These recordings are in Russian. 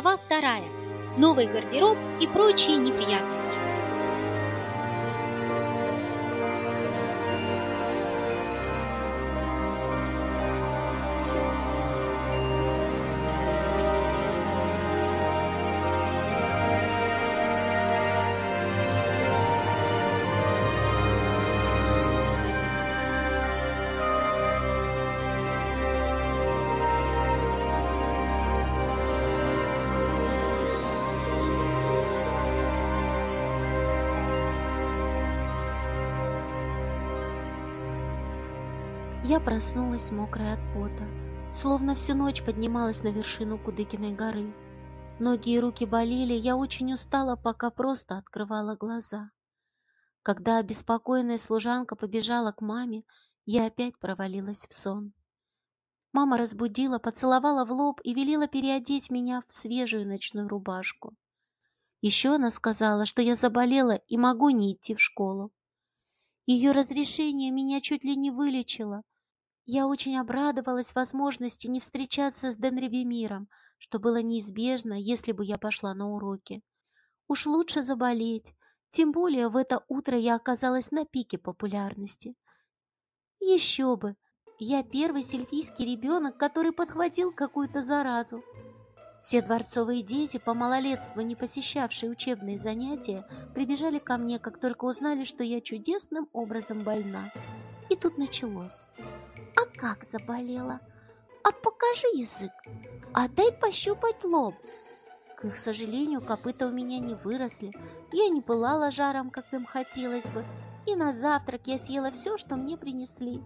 Глава вторая. Новый гардероб и прочие неприятности. Проснулась мокрая от пота, словно всю ночь поднималась на вершину Кудыкиной горы. Ноги и руки болели, я очень устала, пока просто открывала глаза. Когда обеспокоенная служанка побежала к маме, я опять провалилась в сон. Мама разбудила, поцеловала в лоб и велела переодеть меня в свежую ночную рубашку. Еще она сказала, что я заболела и могу не идти в школу. Ее разрешение меня чуть ли не вылечило, я очень обрадовалась возможности не встречаться с Денревимиром, что было неизбежно, если бы я пошла на уроки. Уж лучше заболеть, тем более в это утро я оказалась на пике популярности. Еще бы! Я первый сельфийский ребенок, который подхватил какую-то заразу. Все дворцовые дети, по малолетству не посещавшие учебные занятия, прибежали ко мне, как только узнали, что я чудесным образом больна. И тут началось. Как заболела? А покажи язык. А дай пощупать лоб. К их сожалению, копыта у меня не выросли. Я не пылала жаром, как им хотелось бы. И на завтрак я съела все, что мне принесли.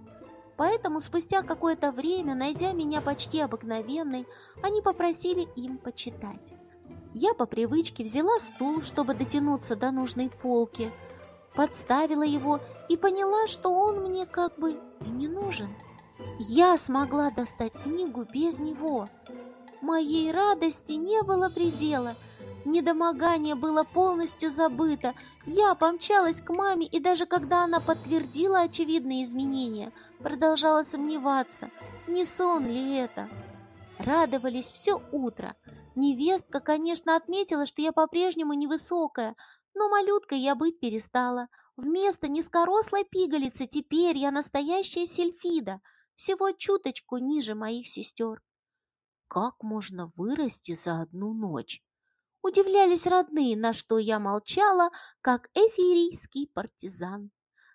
Поэтому спустя какое-то время, найдя меня почти обыкновенной, они попросили им почитать. Я по привычке взяла стул, чтобы дотянуться до нужной полки, подставила его и поняла, что он мне как бы и не нужен. Я смогла достать книгу без него. Моей радости не было предела. Недомогание было полностью забыто. Я помчалась к маме, и даже когда она подтвердила очевидные изменения, продолжала сомневаться, не сон ли это. Радовались все утро. Невестка, конечно, отметила, что я по-прежнему невысокая, но малюткой я быть перестала. Вместо низкорослой пигалицы теперь я настоящая сельфида — всего чуточку ниже моих сестер. Как можно вырасти за одну ночь? Удивлялись родные, на что я молчала, как эфирийский партизан.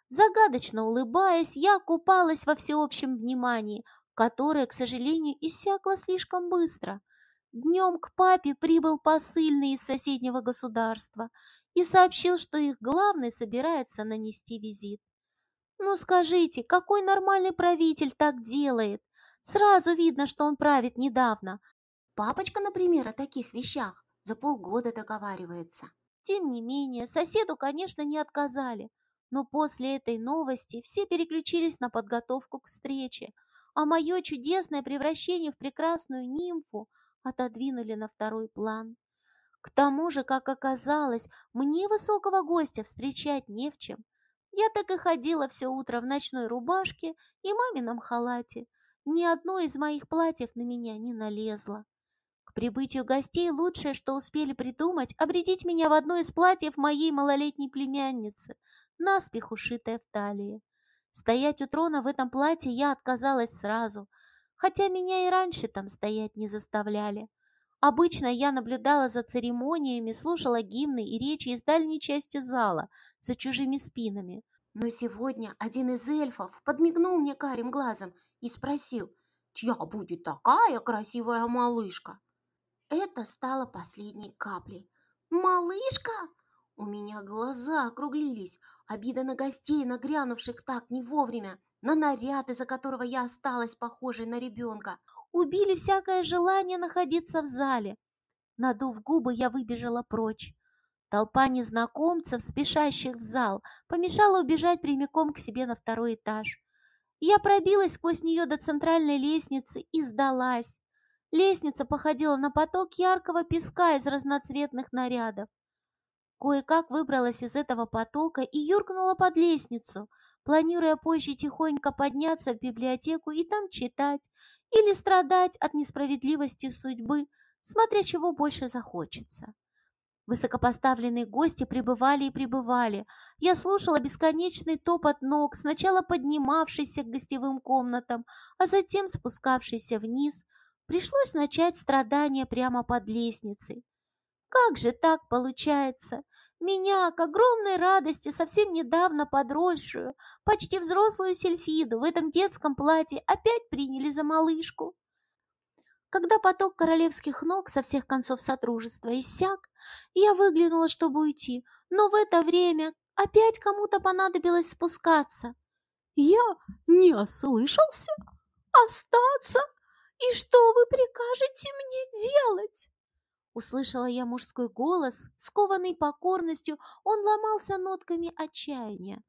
Загадочно улыбаясь, я купалась во всеобщем внимании, которое, к сожалению, иссякло слишком быстро. Днем к папе прибыл посыльный из соседнего государства и сообщил, что их главный собирается нанести визит. Ну скажите, какой нормальный правитель так делает? Сразу видно, что он правит недавно. Папочка, например, о таких вещах за полгода договаривается. Тем не менее, соседу, конечно, не отказали. Но после этой новости все переключились на подготовку к встрече, а мое чудесное превращение в прекрасную нимфу отодвинули на второй план. К тому же, как оказалось, мне высокого гостя встречать не в чем. Я так и ходила все утро в ночной рубашке и мамином халате. Ни одно из моих платьев на меня не налезло. К прибытию гостей лучшее, что успели придумать, обредить меня в одно из платьев моей малолетней племянницы, наспех ушитое в талии. Стоять у трона в этом платье я отказалась сразу, хотя меня и раньше там стоять не заставляли. Обычно я наблюдала за церемониями, слушала гимны и речи из дальней части зала, за чужими спинами. Но сегодня один из эльфов подмигнул мне карим глазом и спросил, чья будет такая красивая малышка. Это стало последней каплей. «Малышка?» У меня глаза округлились. Обида на гостей, нагрянувших так не вовремя, на наряд, из-за которого я осталась похожей на ребенка убили всякое желание находиться в зале. Надув губы, я выбежала прочь. Толпа незнакомцев, спешащих в зал, помешала убежать прямиком к себе на второй этаж. Я пробилась сквозь нее до центральной лестницы и сдалась. Лестница походила на поток яркого песка из разноцветных нарядов. Кое-как выбралась из этого потока и юркнула под лестницу, планируя позже тихонько подняться в библиотеку и там читать, или страдать от несправедливости судьбы, смотря чего больше захочется. Высокопоставленные гости прибывали и прибывали. Я слушала бесконечный топот ног, сначала поднимавшийся к гостевым комнатам, а затем спускавшийся вниз. Пришлось начать страдания прямо под лестницей. Как же так получается? Меня, к огромной радости, совсем недавно подросшую, почти взрослую сельфиду в этом детском платье опять приняли за малышку. Когда поток королевских ног со всех концов сотрудничества иссяк, я выглянула, чтобы уйти, но в это время опять кому-то понадобилось спускаться. Я не ослышался? Остаться? И что вы прикажете мне делать? Услышала я мужской голос, скованный покорностью, он ломался нотками отчаяния.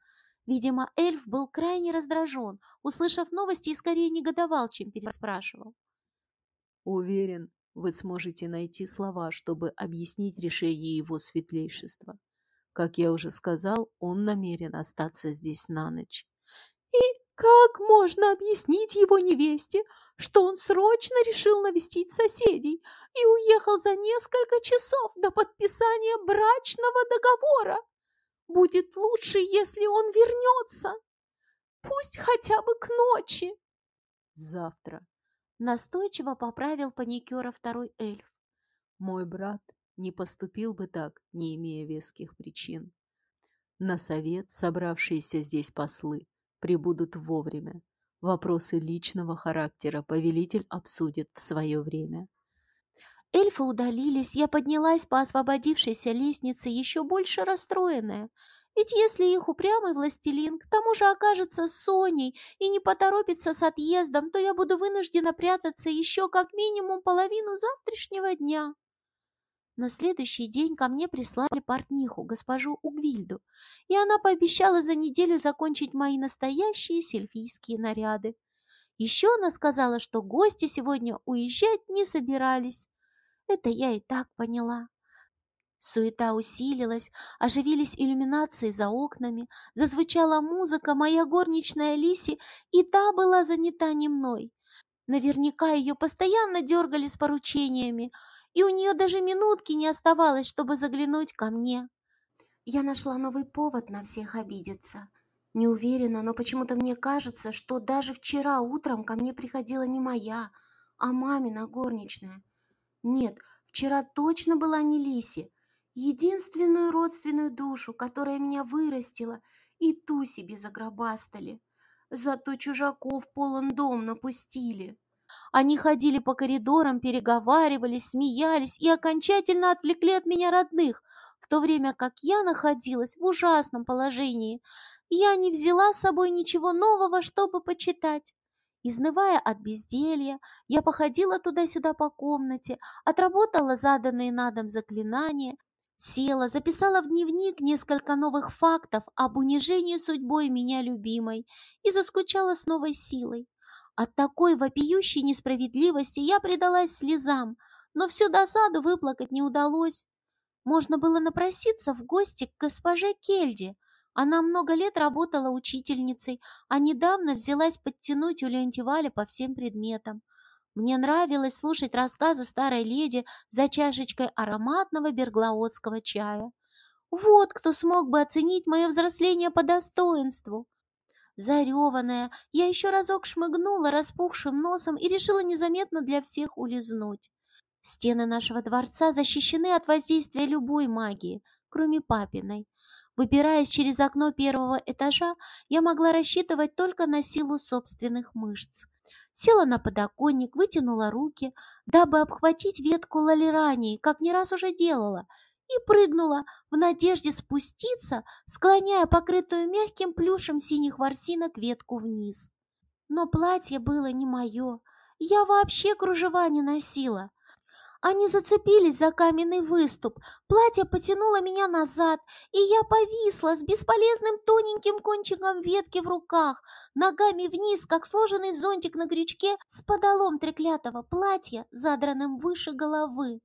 Видимо, эльф был крайне раздражен, услышав новости и скорее негодовал, чем переспрашивал. Уверен, вы сможете найти слова, чтобы объяснить решение его светлейшества. Как я уже сказал, он намерен остаться здесь на ночь. И как можно объяснить его невесте, что он срочно решил навестить соседей и уехал за несколько часов до подписания брачного договора? Будет лучше, если он вернется. Пусть хотя бы к ночи. Завтра Настойчиво поправил паникера второй эльф. Мой брат не поступил бы так, не имея веских причин. На совет собравшиеся здесь послы прибудут вовремя. Вопросы личного характера повелитель обсудит в свое время. Эльфы удалились, я поднялась по освободившейся лестнице, еще больше расстроенная. Ведь если их упрямый властелин к тому же окажется Соней и не поторопится с отъездом, то я буду вынуждена прятаться еще как минимум половину завтрашнего дня. На следующий день ко мне прислали портниху, госпожу Угвильду, и она пообещала за неделю закончить мои настоящие сельфийские наряды. Еще она сказала, что гости сегодня уезжать не собирались. Это я и так поняла. Суета усилилась, оживились иллюминации за окнами, зазвучала музыка, моя горничная Лиси, и та была занята не мной. Наверняка ее постоянно дергали с поручениями, и у нее даже минутки не оставалось, чтобы заглянуть ко мне. Я нашла новый повод на всех обидеться. Не уверена, но почему-то мне кажется, что даже вчера утром ко мне приходила не моя, а мамина горничная. Нет, вчера точно была не Лиси, единственную родственную душу, которая меня вырастила, и ту себе загробастали. Зато чужаков полон дом напустили. Они ходили по коридорам, переговаривались, смеялись и окончательно отвлекли от меня родных, в то время как я находилась в ужасном положении. Я не взяла с собой ничего нового, чтобы почитать. Изнывая от безделья, я походила туда-сюда по комнате, отработала заданные на дом заклинания Села, записала в дневник несколько новых фактов об унижении судьбой меня любимой и заскучала с новой силой. От такой вопиющей несправедливости я предалась слезам, но всю досаду выплакать не удалось. Можно было напроситься в гости к госпоже Кельде. Она много лет работала учительницей, а недавно взялась подтянуть у Леонтиваля по всем предметам. Мне нравилось слушать рассказы старой леди за чашечкой ароматного берглаотского чая. Вот кто смог бы оценить мое взросление по достоинству. Зареванная, я еще разок шмыгнула распухшим носом и решила незаметно для всех улизнуть. Стены нашего дворца защищены от воздействия любой магии, кроме папиной. Выбираясь через окно первого этажа, я могла рассчитывать только на силу собственных мышц села на подоконник, вытянула руки, дабы обхватить ветку лалерании, как не раз уже делала, и прыгнула в надежде спуститься, склоняя покрытую мягким плюшем синих ворсинок ветку вниз. Но платье было не мое, я вообще кружева не носила. Они зацепились за каменный выступ, платье потянуло меня назад, и я повисла с бесполезным тоненьким кончиком ветки в руках, ногами вниз, как сложенный зонтик на крючке, с подолом треклятого платья, задранным выше головы.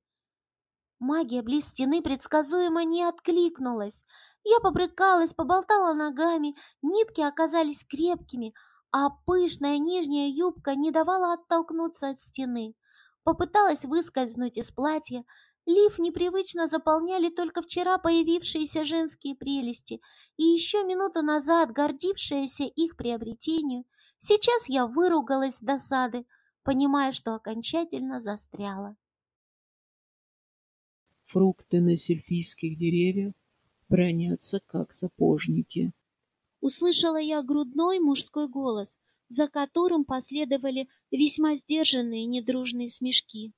Магия близ стены предсказуемо не откликнулась. Я побрыкалась, поболтала ногами, нитки оказались крепкими, а пышная нижняя юбка не давала оттолкнуться от стены. Попыталась выскользнуть из платья. Лиф непривычно заполняли только вчера появившиеся женские прелести, и еще минуту назад гордившаяся их приобретению. Сейчас я выругалась с досады, понимая, что окончательно застряла. Фрукты на сельфийских деревьях бронятся, как сапожники. Услышала я грудной мужской голос, за которым последовали весьма сдержанные недружные смешки.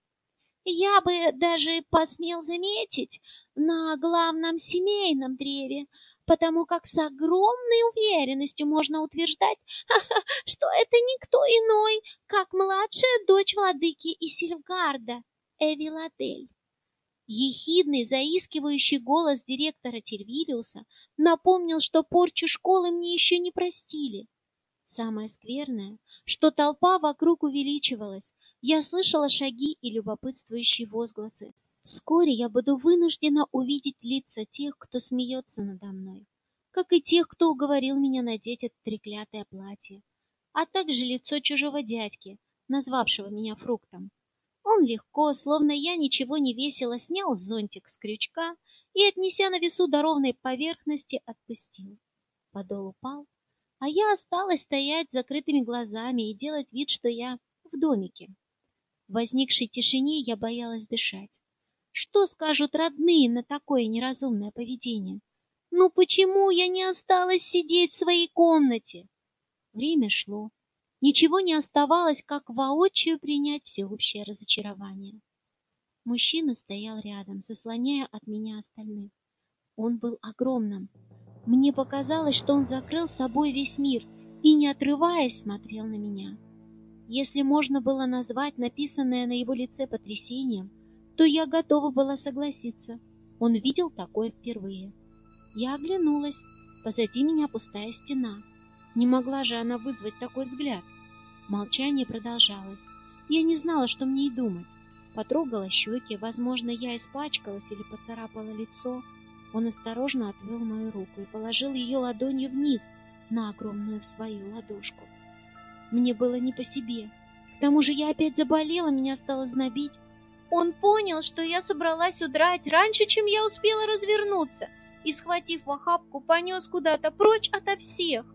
Я бы даже посмел заметить на главном семейном древе, потому как с огромной уверенностью можно утверждать, что это никто иной, как младшая дочь владыки Исильфгарда, Эвиладель. Ехидный, заискивающий голос директора Тервилиуса напомнил, что порчу школы мне еще не простили. Самое скверное, что толпа вокруг увеличивалась. Я слышала шаги и любопытствующие возгласы. Вскоре я буду вынуждена увидеть лица тех, кто смеется надо мной, как и тех, кто уговорил меня надеть это треклятое платье, а также лицо чужого дядьки, назвавшего меня фруктом. Он легко, словно я ничего не весила, снял зонтик с крючка и, отнеся на весу до ровной поверхности, отпустил. Подол упал, а я осталась стоять с закрытыми глазами и делать вид, что я в домике. В возникшей тишине я боялась дышать. Что скажут родные на такое неразумное поведение? Ну почему я не осталась сидеть в своей комнате? Время шло. Ничего не оставалось, как воочию принять всеобщее разочарование. Мужчина стоял рядом, заслоняя от меня остальных. Он был огромным. Мне показалось, что он закрыл собой весь мир и, не отрываясь, смотрел на меня. Если можно было назвать написанное на его лице потрясением, то я готова была согласиться. Он видел такое впервые. Я оглянулась. Позади меня пустая стена. Не могла же она вызвать такой взгляд. Молчание продолжалось. Я не знала, что мне и думать. Потрогала щеки, возможно, я испачкалась или поцарапала лицо. Он осторожно отвел мою руку и положил ее ладонью вниз на огромную свою ладошку. Мне было не по себе. К тому же я опять заболела, меня стало знобить. Он понял, что я собралась удрать раньше, чем я успела развернуться, и, схватив в охапку, понес куда-то прочь ото всех.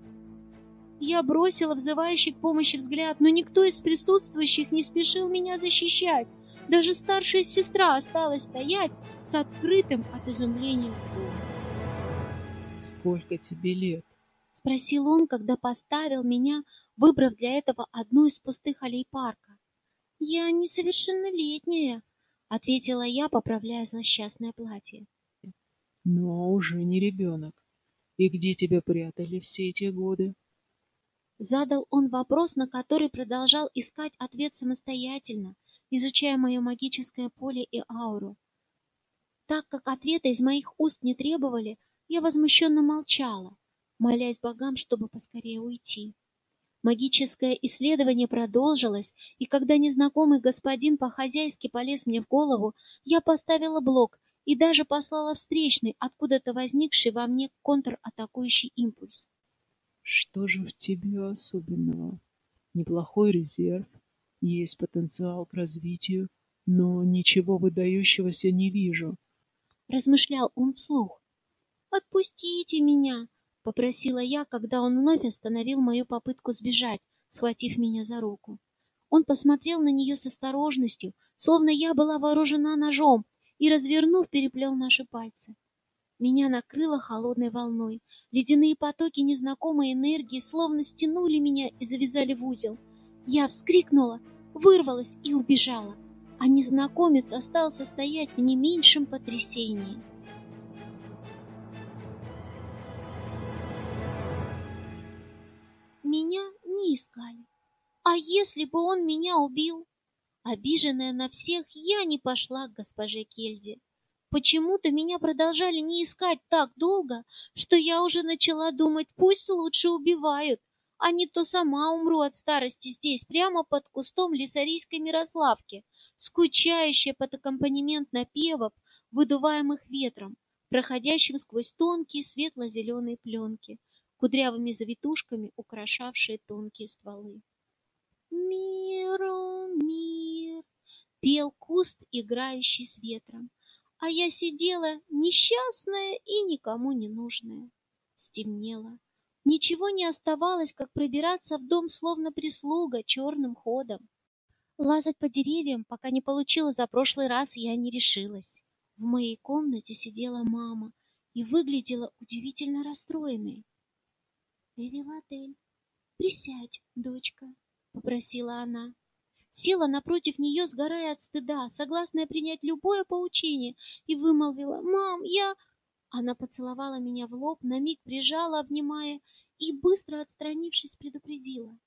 Я бросила взывающий к помощи взгляд, но никто из присутствующих не спешил меня защищать. Даже старшая сестра осталась стоять с открытым от изумления ртом. «Сколько тебе лет?» — спросил он, когда поставил меня, выбрав для этого одну из пустых аллей парка. «Я несовершеннолетняя», — ответила я, поправляя злосчастное платье. «Но уже не ребенок. И где тебя прятали все эти годы?» Задал он вопрос, на который продолжал искать ответ самостоятельно, изучая мое магическое поле и ауру. Так как ответа из моих уст не требовали, я возмущенно молчала, молясь богам, чтобы поскорее уйти. Магическое исследование продолжилось, и когда незнакомый господин по-хозяйски полез мне в голову, я поставила блок и даже послала встречный, откуда-то возникший во мне контратакующий импульс. Что же в тебе особенного? Неплохой резерв, есть потенциал к развитию, но ничего выдающегося не вижу. Размышлял он вслух. «Отпустите меня!» — попросила я, когда он вновь остановил мою попытку сбежать, схватив меня за руку. Он посмотрел на нее с осторожностью, словно я была вооружена ножом, и, развернув, переплел наши пальцы. Меня накрыло холодной волной. Ледяные потоки незнакомой энергии словно стянули меня и завязали в узел. Я вскрикнула, вырвалась и убежала, а незнакомец остался стоять в не меньшем потрясении. Меня не искали. А если бы он меня убил? Обиженная на всех, я не пошла к госпоже Кельде. Почему-то меня продолжали не искать так долго, что я уже начала думать, пусть лучше убивают, а не то сама умру от старости здесь, прямо под кустом лисарийской Мирославки, скучающая под аккомпанемент напевов, выдуваемых ветром, проходящим сквозь тонкие светло-зеленые пленки, кудрявыми завитушками украшавшие тонкие стволы. Миру мир, Пел куст, играющий с ветром, а я сидела несчастная и никому не нужная. Стемнело. Ничего не оставалось, как пробираться в дом, словно прислуга, черным ходом. Лазать по деревьям, пока не получила за прошлый раз, я не решилась. В моей комнате сидела мама и выглядела удивительно расстроенной. «Эвелатель, присядь, дочка», — попросила она. Села напротив нее, сгорая от стыда, согласная принять любое поучение, и вымолвила «Мам, я...» Она поцеловала меня в лоб, на миг прижала, обнимая, и, быстро отстранившись, предупредила.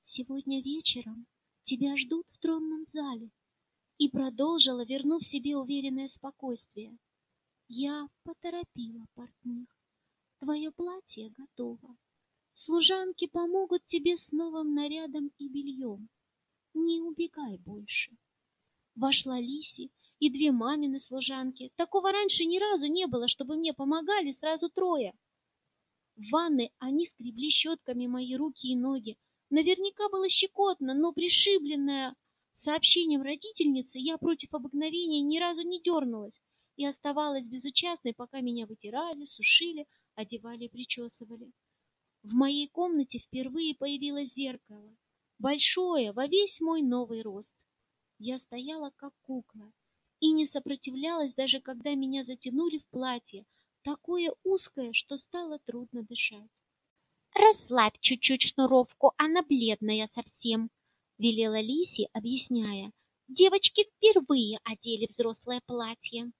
«Сегодня вечером тебя ждут в тронном зале», и продолжила, вернув себе уверенное спокойствие. «Я поторопила портних. Твое платье готово. Служанки помогут тебе с новым нарядом и бельем. Не убегай больше». Вошла Лиси и две мамины служанки. Такого раньше ни разу не было, чтобы мне помогали сразу трое. В ванной они скребли щетками мои руки и ноги. Наверняка было щекотно, но пришибленная сообщением родительницы я против обыкновения ни разу не дернулась и оставалась безучастной, пока меня вытирали, сушили, одевали и причесывали. В моей комнате впервые появилось зеркало, большое, во весь мой новый рост. Я стояла как кукла и не сопротивлялась, даже когда меня затянули в платье, такое узкое, что стало трудно дышать. «Расслабь чуть-чуть шнуровку, она бледная совсем», — велела Лиси, объясняя. «Девочки впервые одели взрослое платье».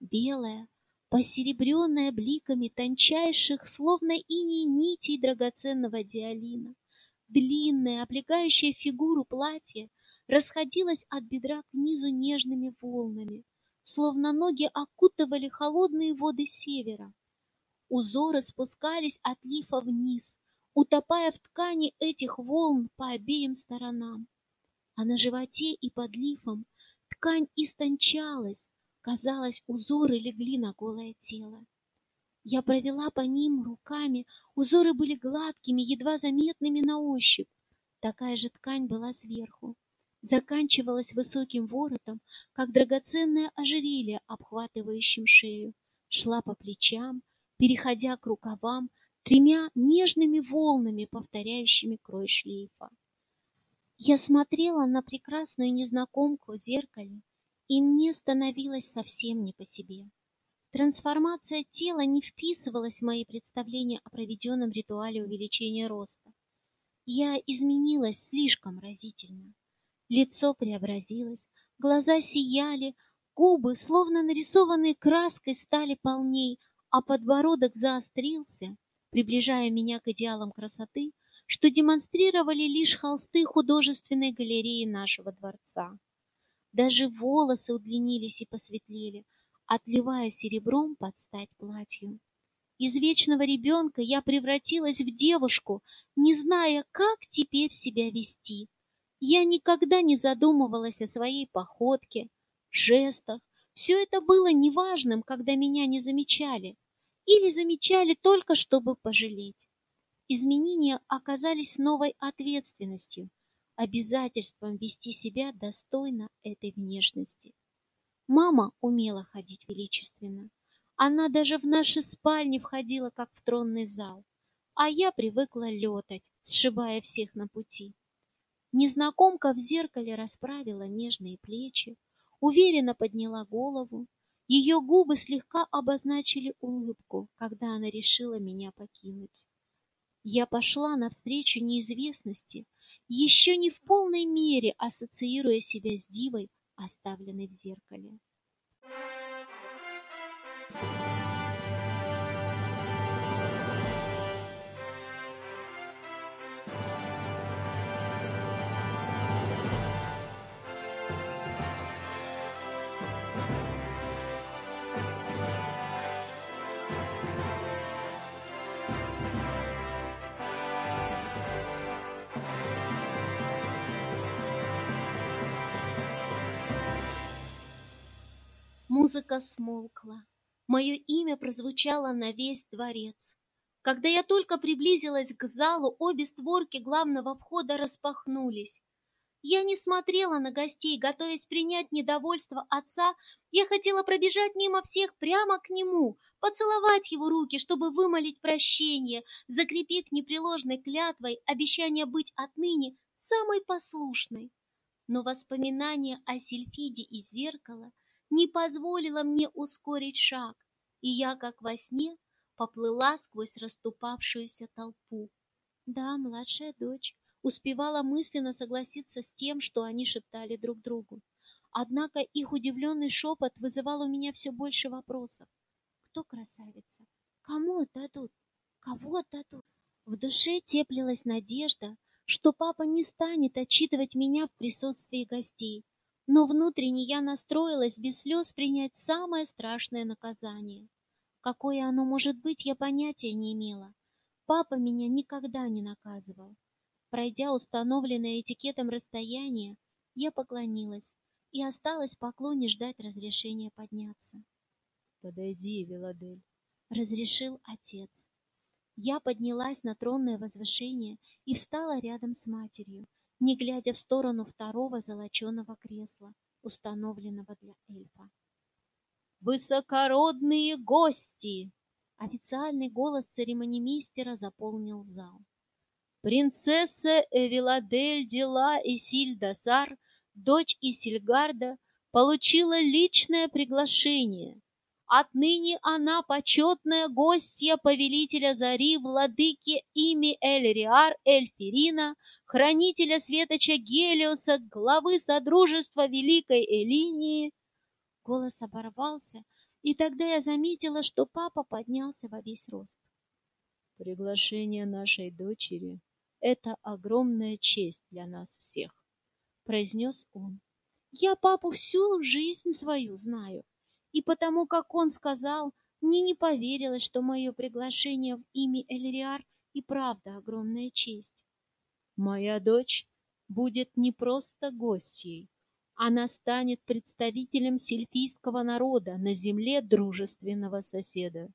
Белое, посеребренное бликами тончайших, словно иней нитей драгоценного диалина. Длинное, облегающее фигуру платье расходилось от бедра к низу нежными волнами, словно ноги окутывали холодные воды севера. Узоры спускались от лифа вниз, утопая в ткани этих волн по обеим сторонам. А на животе и под лифом ткань истончалась, казалось, узоры легли на голое тело. Я провела по ним руками, узоры были гладкими, едва заметными на ощупь. Такая же ткань была сверху заканчивалась высоким воротом, как драгоценное ожерелье, обхватывающим шею, шла по плечам, переходя к рукавам, тремя нежными волнами, повторяющими крой шлейфа. Я смотрела на прекрасную незнакомку в зеркале, и мне становилось совсем не по себе. Трансформация тела не вписывалась в мои представления о проведенном ритуале увеличения роста. Я изменилась слишком разительно. Лицо преобразилось, глаза сияли, губы, словно нарисованные краской, стали полней, а подбородок заострился, приближая меня к идеалам красоты, что демонстрировали лишь холсты художественной галереи нашего дворца. Даже волосы удлинились и посветлели, отливая серебром под стать платью. Из вечного ребенка я превратилась в девушку, не зная, как теперь себя вести. Я никогда не задумывалась о своей походке, жестах. Все это было неважным, когда меня не замечали. Или замечали только, чтобы пожалеть. Изменения оказались новой ответственностью, обязательством вести себя достойно этой внешности. Мама умела ходить величественно. Она даже в наши спальни входила, как в тронный зал. А я привыкла летать, сшибая всех на пути. Незнакомка в зеркале расправила нежные плечи, уверенно подняла голову. Ее губы слегка обозначили улыбку, когда она решила меня покинуть. Я пошла навстречу неизвестности, еще не в полной мере ассоциируя себя с дивой, оставленной в зеркале. Thank you. Музыка смолкла. Мое имя прозвучало на весь дворец. Когда я только приблизилась к залу, обе створки главного входа распахнулись. Я не смотрела на гостей, готовясь принять недовольство отца. Я хотела пробежать мимо всех прямо к нему, поцеловать его руки, чтобы вымолить прощение, закрепив непреложной клятвой обещание быть отныне самой послушной. Но воспоминание о Сильфиде из зеркала не позволило мне ускорить шаг, и я, как во сне, поплыла сквозь расступавшуюся толпу. Да, младшая дочь успевала мысленно согласиться с тем, что они шептали друг другу. Однако их удивленный шепот вызывал у меня все больше вопросов. Кто красавица? Кому отдадут? Кого отдадут? В душе теплилась надежда, что папа не станет отчитывать меня в присутствии гостей, но внутренне я настроилась без слез принять самое страшное наказание. Какое оно может быть, я понятия не имела. Папа меня никогда не наказывал. Пройдя установленное этикетом расстояние, я поклонилась и осталась в поклоне ждать разрешения подняться. «Подойди, Веладель», — разрешил отец. Я поднялась на тронное возвышение и встала рядом с матерью, не глядя в сторону второго золоченого кресла, установленного для эльфа. «Высокородные гости!» Официальный голос церемонимейстера заполнил зал. Принцесса Эвиладель Дела Исильдасар, дочь Исильгарда, получила личное приглашение. Отныне она почетная гостья повелителя Зари, владыки ими Эль-Риар Эль-Ферина, хранителя светоча Гелиоса, главы Содружества Великой Элинии. Голос оборвался, и тогда я заметила, что папа поднялся во весь рост. Приглашение нашей дочери это огромная честь для нас всех, произнес он. Я папу всю жизнь свою знаю, и потому, как он сказал, мне не поверилось, что мое приглашение в имя Эльриар и правда огромная честь. Моя дочь будет не просто гостьей, она станет представителем сельфийского народа на земле дружественного соседа,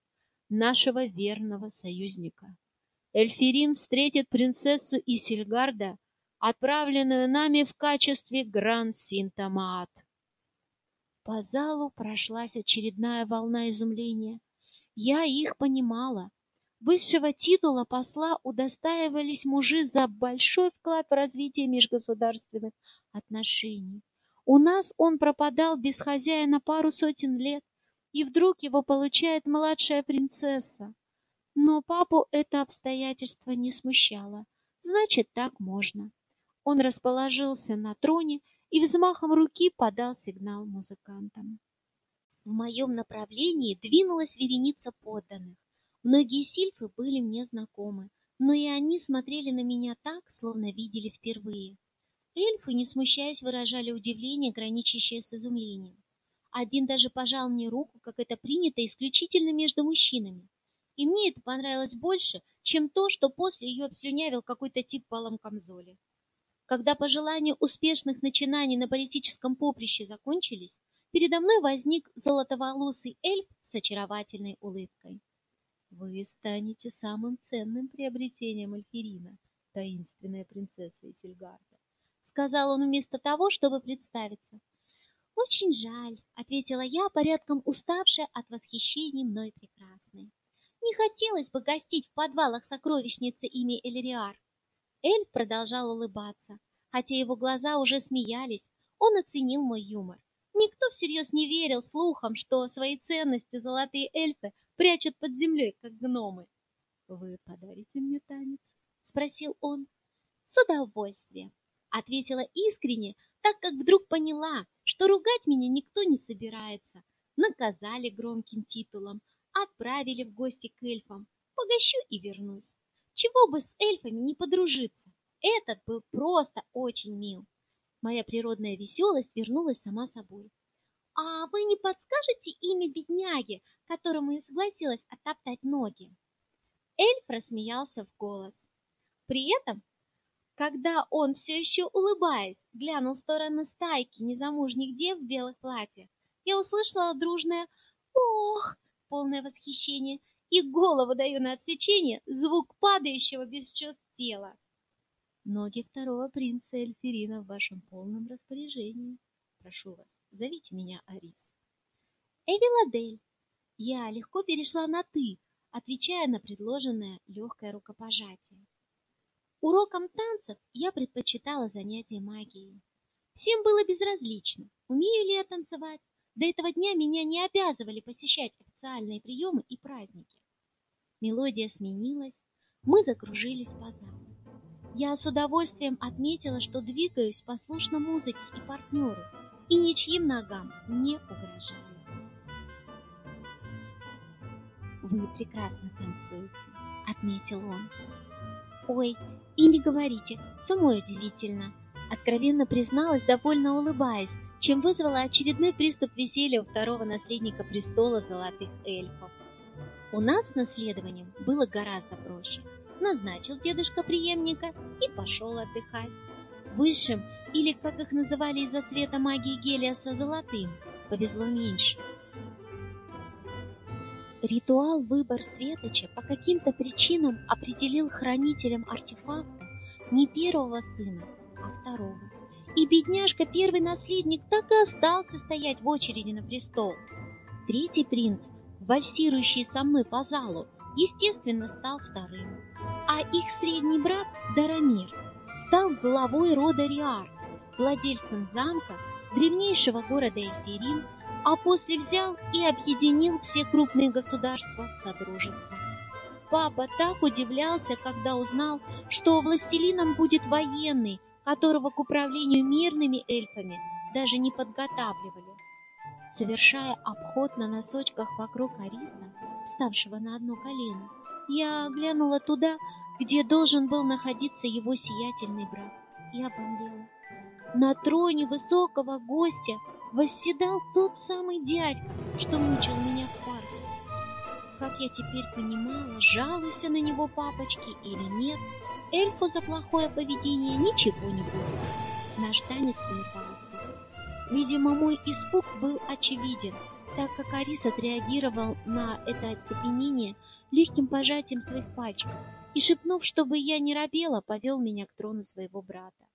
нашего верного союзника. Эльфирин встретит принцессу Исильгарда, отправленную нами в качестве Гран-Синтамаат. По залу прошлась очередная волна изумления. Я их понимала. Высшего титула посла удостаивались мужи за большой вклад в развитие межгосударственных отношений. У нас он пропадал без хозяина пару сотен лет, и вдруг его получает младшая принцесса. Но папу это обстоятельство не смущало. Значит, так можно. Он расположился на троне и взмахом руки подал сигнал музыкантам. В моем направлении двинулась вереница подданных. Многие сильфы были мне знакомы, но и они смотрели на меня так, словно видели впервые. Эльфы, не смущаясь, выражали удивление, граничащее с изумлением. Один даже пожал мне руку, как это принято исключительно между мужчинами. И мне это понравилось больше, чем то, что после ее обслюнявил какой-то тип в полом камзоле. Когда пожелания успешных начинаний на политическом поприще закончились, передо мной возник золотоволосый эльф с очаровательной улыбкой. «Вы станете самым ценным приобретением Альферина, таинственная принцесса Исельгарда», — сказал он вместо того, чтобы представиться. «Очень жаль», — ответила я, порядком уставшая от восхищения мной прекрасной. Не хотелось бы гостить в подвалах сокровищницы ими Эльриар. Эль продолжал улыбаться, хотя его глаза уже смеялись, он оценил мой юмор. Никто всерьез не верил слухам, что свои ценности золотые эльфы прячут под землей, как гномы. — Вы подарите мне танец? — спросил он. — С удовольствием, — ответила искренне, так как вдруг поняла, что ругать меня никто не собирается. Наказали громким титулом, отправили в гости к эльфам. Погощу и вернусь. Чего бы с эльфами не подружиться? Этот был просто очень мил. Моя природная веселость вернулась сама собой. «А вы не подскажете имя бедняги, которому я согласилась оттоптать ноги?» Эльф рассмеялся в голос. При этом, когда он все еще улыбаясь, глянул в сторону стайки незамужних дев в белых платьях, я услышала дружное «Ох!» полное восхищение, и голову даю на отсечение звук падающего без чувств тела. Ноги второго принца Эльферина в вашем полном распоряжении. Прошу вас, зовите меня Арис. Эвиладель. Я легко перешла на «ты», отвечая на предложенное легкое рукопожатие. Уроком танцев я предпочитала занятия магией. Всем было безразлично, умею ли я танцевать. До этого дня меня не обязывали посещать официальные приемы и праздники. Мелодия сменилась, мы закружились по залу. Я с удовольствием отметила, что двигаюсь послушно музыке и партнеру, и ничьим ногам не угрожаю. «Вы прекрасно танцуете», — отметил он. «Ой, и не говорите, самой удивительно», — откровенно призналась, довольно улыбаясь, чем вызвала очередной приступ веселья у второго наследника престола золотых эльфов. У нас с наследованием было гораздо проще. Назначил дедушка преемника и пошел отдыхать. Высшим, или, как их называли из-за цвета магии Гелиоса, золотым, повезло меньше. Ритуал выбор Светоча по каким-то причинам определил хранителем артефакта не первого сына, а второго. И бедняжка, первый наследник, так и остался стоять в очереди на престол. Третий принц, вальсирующий со мной по залу, естественно, стал вторым. А их средний брат, Дарамир, стал главой рода Риар, владельцем замка, древнейшего города Эльферин, а после взял и объединил все крупные государства в Содружество. Папа так удивлялся, когда узнал, что властелином будет военный, которого к управлению мирными эльфами даже не подготавливали. Совершая обход на носочках вокруг Ариса, вставшего на одно колено, я глянула туда, где должен был находиться его сиятельный брат, и обомлела. На троне высокого гостя восседал тот самый дядька, что мучил меня в парке. Как я теперь понимала, жалуйся на него папочки или нет, эльфу за плохое поведение ничего не будет. Наш танец прервался. Видимо, мой испуг был очевиден, так как Арис отреагировал на это оцепенение легким пожатием своих пальчиков и, шепнув, чтобы я не робела, повел меня к трону своего брата.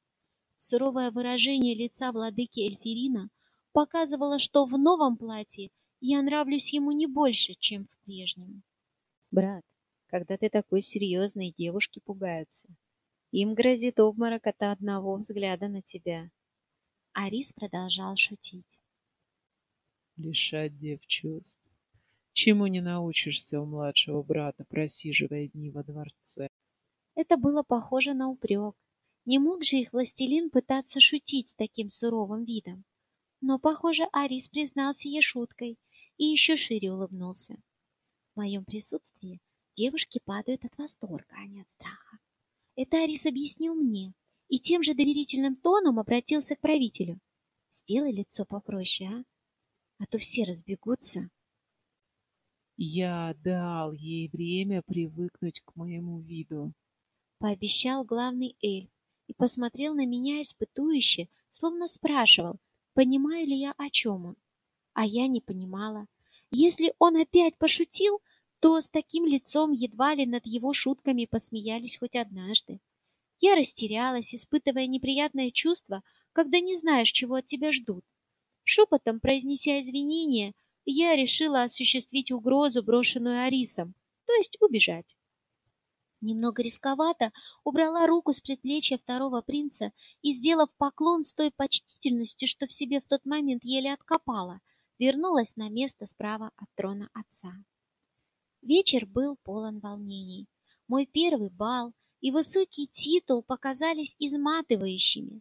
Суровое выражение лица владыки Эльфирина показывало, что в новом платье я нравлюсь ему не больше, чем в прежнем. Брат, когда ты такой серьезный, девушки пугаются. Им грозит обморок от одного взгляда на тебя. Арис продолжал шутить. Лишать дев чувств. Чему не научишься у младшего брата, просиживая дни во дворце? Это было похоже на упрек. Не мог же их властелин пытаться шутить с таким суровым видом. Но, похоже, Арис признался ей шуткой и еще шире улыбнулся. В моем присутствии девушки падают от восторга, а не от страха. Это Арис объяснил мне и тем же доверительным тоном обратился к правителю. Сделай лицо попроще, а? А то все разбегутся. Я дал ей время привыкнуть к моему виду. Пообещал главный эльф и посмотрел на меня испытующе, словно спрашивал, понимаю ли я, о чем он. А я не понимала. Если он опять пошутил, то с таким лицом едва ли над его шутками посмеялись хоть однажды. Я растерялась, испытывая неприятное чувство, когда не знаешь, чего от тебя ждут. Шепотом произнеся извинения, я решила осуществить угрозу, брошенную Арисом, то есть убежать. Немного рисковато убрала руку с предплечья второго принца и, сделав поклон с той почтительностью, что в себе в тот момент еле откопала, вернулась на место справа от трона отца. Вечер был полон волнений. Мой первый бал и высокий титул показались изматывающими.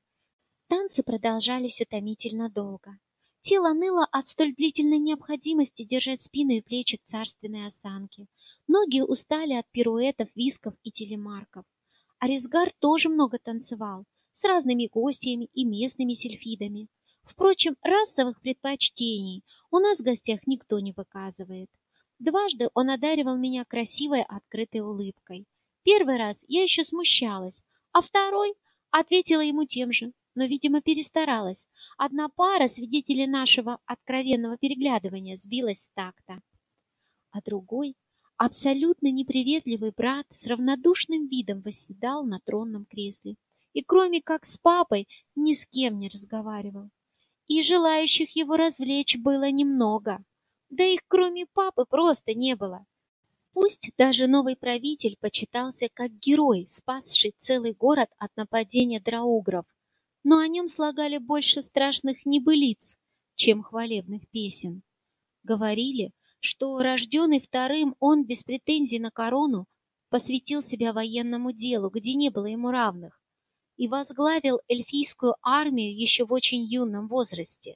Танцы продолжались утомительно долго. Тело ныло от столь длительной необходимости держать спину и плечи в царственной осанке. Ноги устали от пируэтов, висков и телемарков. Арисгар тоже много танцевал, с разными гостями и местными сельфидами. Впрочем, расовых предпочтений у нас в гостях никто не выказывает. Дважды он одаривал меня красивой открытой улыбкой. Первый раз я еще смущалась, а второй ответила ему тем же, но, видимо, перестаралась. Одна пара свидетелей нашего откровенного переглядывания сбилась с такта. А другой Абсолютно неприветливый брат с равнодушным видом восседал на тронном кресле и кроме как с папой ни с кем не разговаривал. И желающих его развлечь было немного. Да их кроме папы просто не было. Пусть даже новый правитель почитался как герой, спасший целый город от нападения драугров, но о нем слагали больше страшных небылиц, чем хвалебных песен. Говорили, что, рожденный вторым, он без претензий на корону посвятил себя военному делу, где не было ему равных, и возглавил эльфийскую армию еще в очень юном возрасте.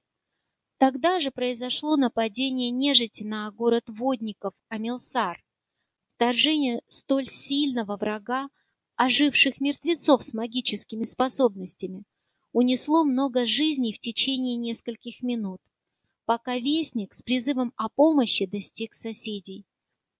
Тогда же произошло нападение нежити на город водников Амилсар, вторжение столь сильного врага, оживших мертвецов с магическими способностями, унесло много жизней в течение нескольких минут, пока вестник с призывом о помощи достиг соседей.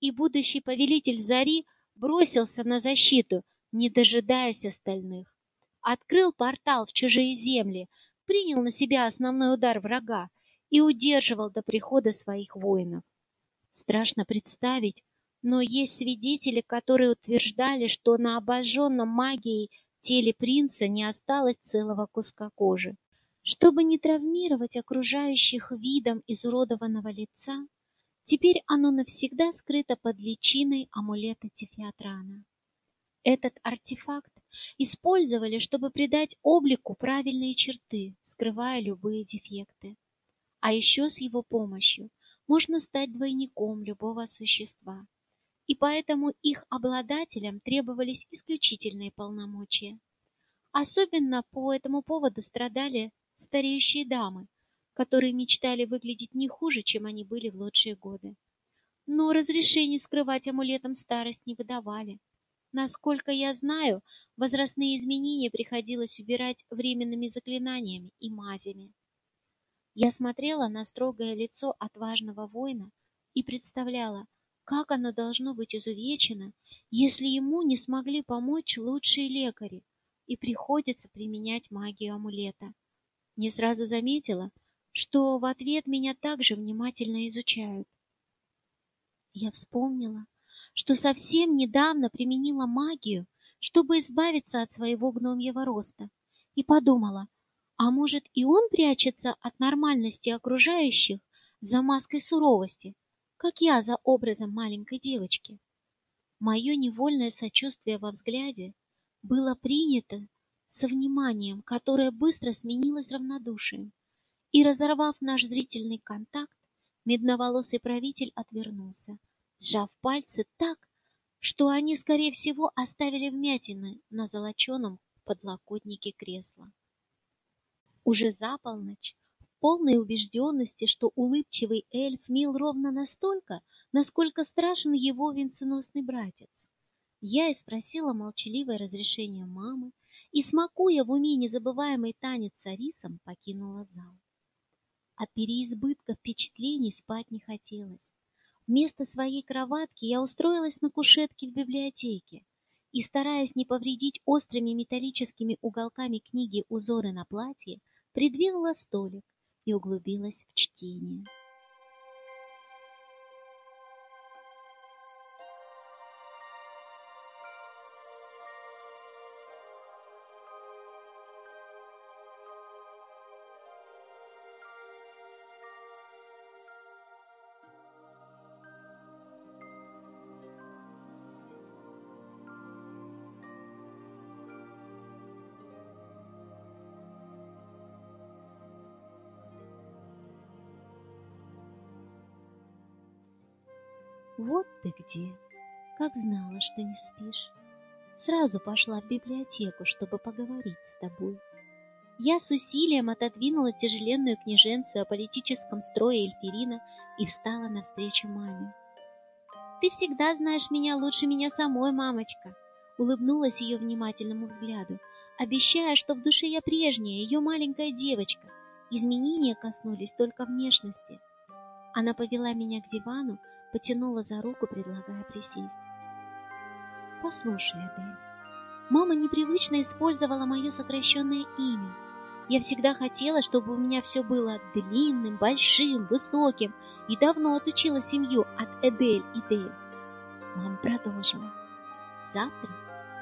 И будущий повелитель Зари бросился на защиту, не дожидаясь остальных. Открыл портал в чужие земли, принял на себя основной удар врага и удерживал до прихода своих воинов. Страшно представить, но есть свидетели, которые утверждали, что на обожженном магией теле принца не осталось целого куска кожи. Чтобы не травмировать окружающих видом изуродованного лица, теперь оно навсегда скрыто под личиной амулета Тифиатрана. Этот артефакт использовали, чтобы придать облику правильные черты, скрывая любые дефекты. А еще с его помощью можно стать двойником любого существа и поэтому их обладателям требовались исключительные полномочия. Особенно по этому поводу страдали стареющие дамы, которые мечтали выглядеть не хуже, чем они были в лучшие годы. Но разрешение скрывать амулетом старость не выдавали. Насколько я знаю, возрастные изменения приходилось убирать временными заклинаниями и мазями. Я смотрела на строгое лицо отважного воина и представляла, как оно должно быть изувечено, если ему не смогли помочь лучшие лекари, и приходится применять магию амулета? Не сразу заметила, что в ответ меня также внимательно изучают. Я вспомнила, что совсем недавно применила магию, чтобы избавиться от своего гномьего роста, и подумала, а может и он прячется от нормальности окружающих за маской суровости, как я за образом маленькой девочки. Мое невольное сочувствие во взгляде было принято со вниманием, которое быстро сменилось равнодушием. И, разорвав наш зрительный контакт, медноволосый правитель отвернулся, сжав пальцы так, что они, скорее всего, оставили вмятины на золоченом подлокотнике кресла. Уже за полночь полной убежденности, что улыбчивый эльф мил ровно настолько, насколько страшен его венценосный братец. Я и спросила молчаливое разрешение мамы и, смакуя в уме незабываемый танец с Арисом, покинула зал. От переизбытка впечатлений спать не хотелось. Вместо своей кроватки я устроилась на кушетке в библиотеке и, стараясь не повредить острыми металлическими уголками книги узоры на платье, придвинула столик и углубилась в чтение. Ты где. Как знала, что не спишь. Сразу пошла в библиотеку, чтобы поговорить с тобой. Я с усилием отодвинула тяжеленную книженцию о политическом строе Эльфирина и встала навстречу маме. «Ты всегда знаешь меня лучше меня самой, мамочка!» Улыбнулась ее внимательному взгляду, обещая, что в душе я прежняя, ее маленькая девочка. Изменения коснулись только внешности. Она повела меня к дивану, потянула за руку, предлагая присесть. «Послушай, Адель, мама непривычно использовала мое сокращенное имя. Я всегда хотела, чтобы у меня все было длинным, большим, высоким, и давно отучила семью от Эдель и Дель. Мама продолжила. Завтра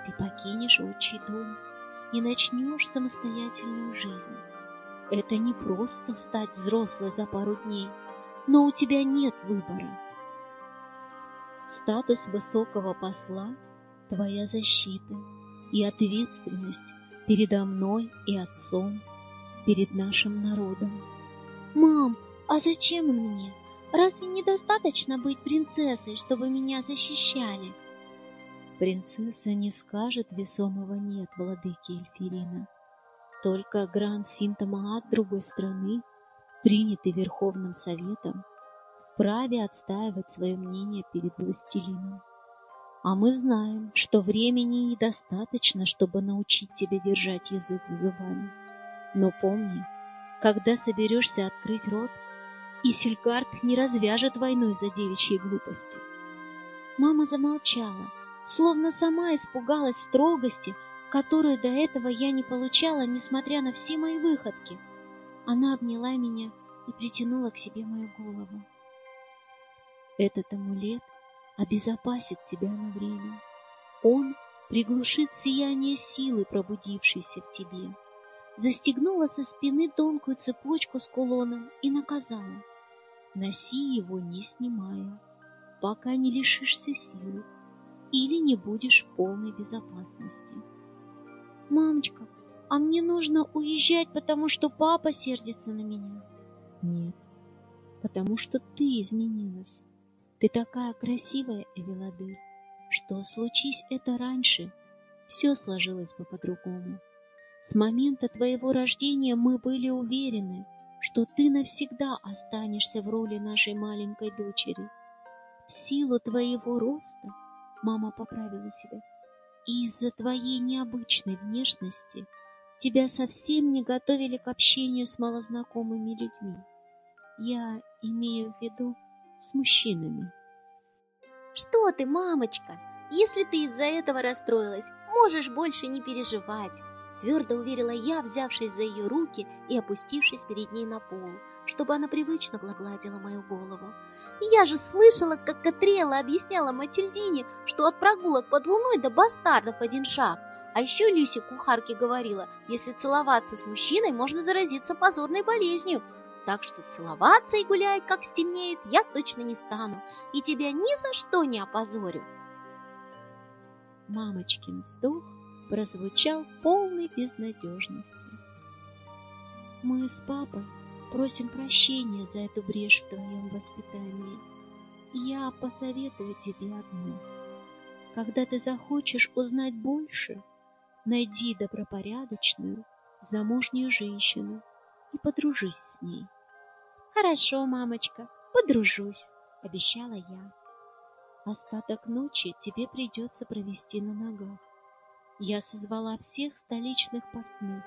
ты покинешь отчий дом и начнешь самостоятельную жизнь. Это не просто стать взрослой за пару дней, но у тебя нет выбора. Статус высокого посла – твоя защита и ответственность передо мной и отцом, перед нашим народом. Мам, а зачем он мне? Разве недостаточно быть принцессой, чтобы меня защищали? Принцесса не скажет весомого «нет» владыки Эльфирина. Только Гран Синтомаат другой страны, принятый Верховным Советом, вправе отстаивать свое мнение перед властелином. А мы знаем, что времени недостаточно, чтобы научить тебя держать язык за зубами. Но помни, когда соберешься открыть рот, Исельгард не развяжет войной за девичьей глупости. Мама замолчала, словно сама испугалась строгости, которую до этого я не получала, несмотря на все мои выходки. Она обняла меня и притянула к себе мою голову. Этот амулет обезопасит тебя на время. Он приглушит сияние силы, пробудившейся в тебе. Застегнула со спины тонкую цепочку с кулоном и наказала. Носи его, не снимая, пока не лишишься силы или не будешь в полной безопасности. Мамочка, а мне нужно уезжать, потому что папа сердится на меня? Нет, потому что ты изменилась. Ты такая красивая, Эвеладыр, что случись это раньше, все сложилось бы по-другому. С момента твоего рождения мы были уверены, что ты навсегда останешься в роли нашей маленькой дочери. В силу твоего роста, мама поправила себя, из-за твоей необычной внешности тебя совсем не готовили к общению с малознакомыми людьми. Я имею в виду с мужчинами. Что ты, мамочка? Если ты из-за этого расстроилась, можешь больше не переживать. Твердо уверила я, взявшись за ее руки и опустившись перед ней на пол, чтобы она привычно гладила мою голову. Я же слышала, как Катрела объясняла Матильдине, что от прогулок под луной до бастардов один шаг. А еще Люси кухарке говорила, если целоваться с мужчиной, можно заразиться позорной болезнью, так что целоваться и гулять, как стемнеет, я точно не стану, и тебя ни за что не опозорю. Мамочкин вздох прозвучал полной безнадежности. Мы с папой просим прощения за эту брешь в твоем воспитании. Я посоветую тебе одно. Когда ты захочешь узнать больше, найди добропорядочную, замужнюю женщину и подружись с ней. Хорошо, мамочка, подружусь, обещала я. Остаток ночи тебе придется провести на ногах. Я созвала всех столичных портных,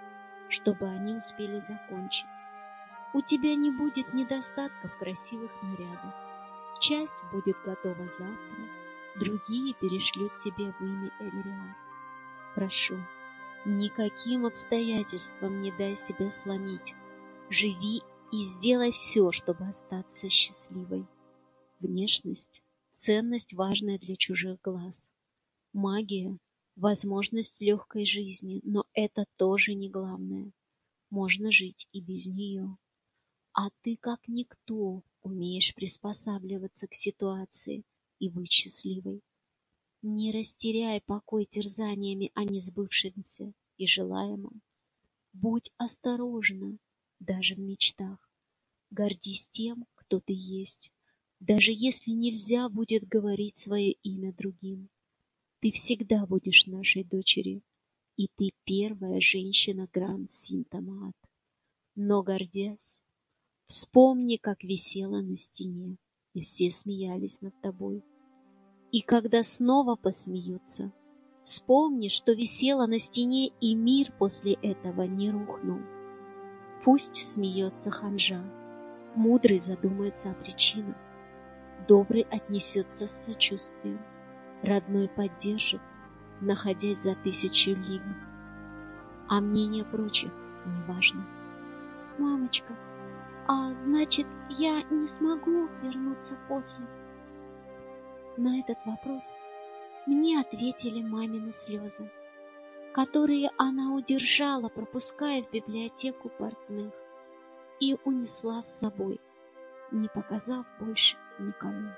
чтобы они успели закончить. У тебя не будет недостатка в красивых нарядах. Часть будет готова завтра, другие перешлют тебе в имя Эльриар. Прошу, никаким обстоятельствам не дай себя сломить. Живи и сделай все, чтобы остаться счастливой. Внешность — ценность важная для чужих глаз. Магия — возможность легкой жизни, но это тоже не главное. Можно жить и без нее. А ты, как никто, умеешь приспосабливаться к ситуации и быть счастливой. Не растеряй покой терзаниями о несбывшемся и желаемом. Будь осторожна, даже в мечтах. Гордись тем, кто ты есть, даже если нельзя будет говорить свое имя другим. Ты всегда будешь нашей дочерью, и ты первая женщина Гранд Синтомат. Но, гордясь, вспомни, как висела на стене, и все смеялись над тобой. И когда снова посмеются, вспомни, что висела на стене, и мир после этого не рухнул. Пусть смеется ханжа, мудрый задумается о причинах, добрый отнесется с сочувствием, родной поддержит, находясь за тысячу лиг. А мнение прочих не важно. Мамочка, а значит, я не смогу вернуться после? На этот вопрос мне ответили мамины слезы. Которые она удержала, пропуская в библиотеку портных, и унесла с собой, не показав больше никому.